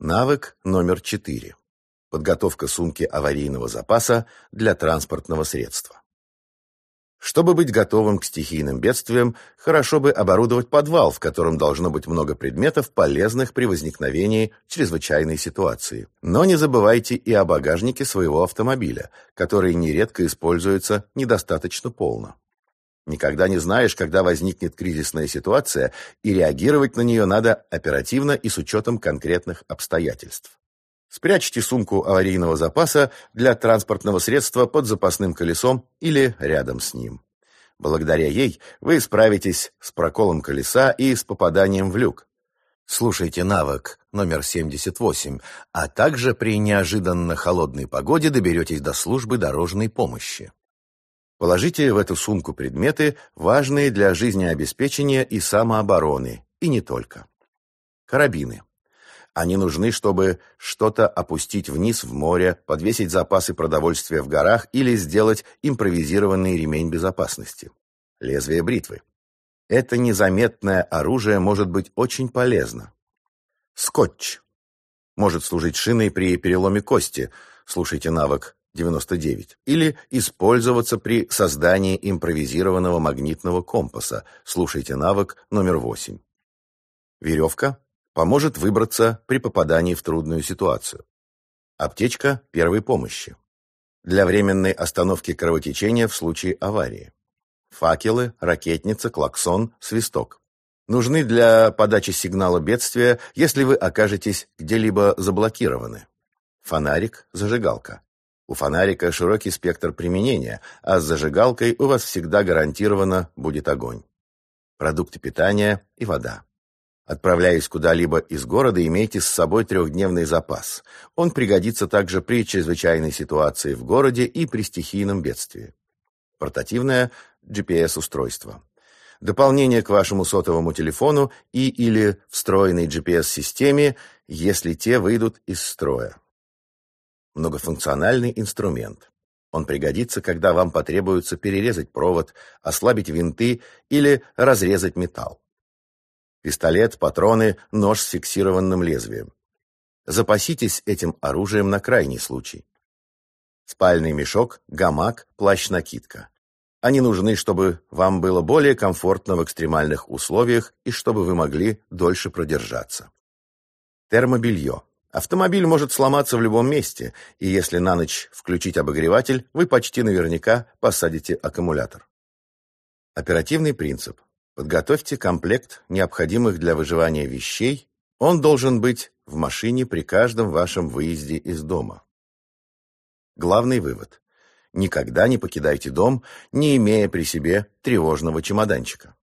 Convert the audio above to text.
Навык номер 4. Подготовка сумки аварийного запаса для транспортного средства. Чтобы быть готовым к стихийным бедствиям, хорошо бы оборудовать подвал, в котором должно быть много предметов, полезных при возникновении чрезвычайной ситуации. Но не забывайте и о багажнике своего автомобиля, который нередко используется недостаточно полно. Никогда не знаешь, когда возникнет кризисная ситуация, и реагировать на нее надо оперативно и с учетом конкретных обстоятельств. Спрячьте сумку аварийного запаса для транспортного средства под запасным колесом или рядом с ним. Благодаря ей вы справитесь с проколом колеса и с попаданием в люк. Слушайте навык номер 78, а также при неожиданно холодной погоде доберетесь до службы дорожной помощи. Положите в эту сумку предметы, важные для жизнеобеспечения и самообороны, и не только. Карабины. Они нужны, чтобы что-то опустить вниз в море, подвесить запасы продовольствия в горах или сделать импровизированный ремень безопасности. Лезвие бритвы. Это незаметное оружие может быть очень полезно. Скотч. Может служить шиной при переломе кости. Слушайте навык 99, или использоваться при создании импровизированного магнитного компаса. Слушайте навык номер 8. Веревка поможет выбраться при попадании в трудную ситуацию. Аптечка первой помощи. Для временной остановки кровотечения в случае аварии. Факелы, ракетница, клаксон, свисток. Нужны для подачи сигнала бедствия, если вы окажетесь где-либо заблокированы. Фонарик, зажигалка. У фонарика широкий спектр применения, а с зажигалкой у вас всегда гарантированно будет огонь. Продукты питания и вода. Отправляясь куда-либо из города, имейте с собой трехдневный запас. Он пригодится также при чрезвычайной ситуации в городе и при стихийном бедствии. Портативное GPS-устройство. Дополнение к вашему сотовому телефону и или встроенной GPS-системе, если те выйдут из строя многофункциональный инструмент. Он пригодится, когда вам потребуется перерезать провод, ослабить винты или разрезать металл. Пистолет, патроны, нож с фиксированным лезвием. Запаситесь этим оружием на крайний случай. Спальный мешок, гамак, плащ-накидка. Они нужны, чтобы вам было более комфортно в экстремальных условиях и чтобы вы могли дольше продержаться. Термобелье. Автомобиль может сломаться в любом месте, и если на ночь включить обогреватель, вы почти наверняка посадите аккумулятор. Оперативный принцип. Подготовьте комплект необходимых для выживания вещей. Он должен быть в машине при каждом вашем выезде из дома. Главный вывод. Никогда не покидайте дом, не имея при себе тревожного чемоданчика.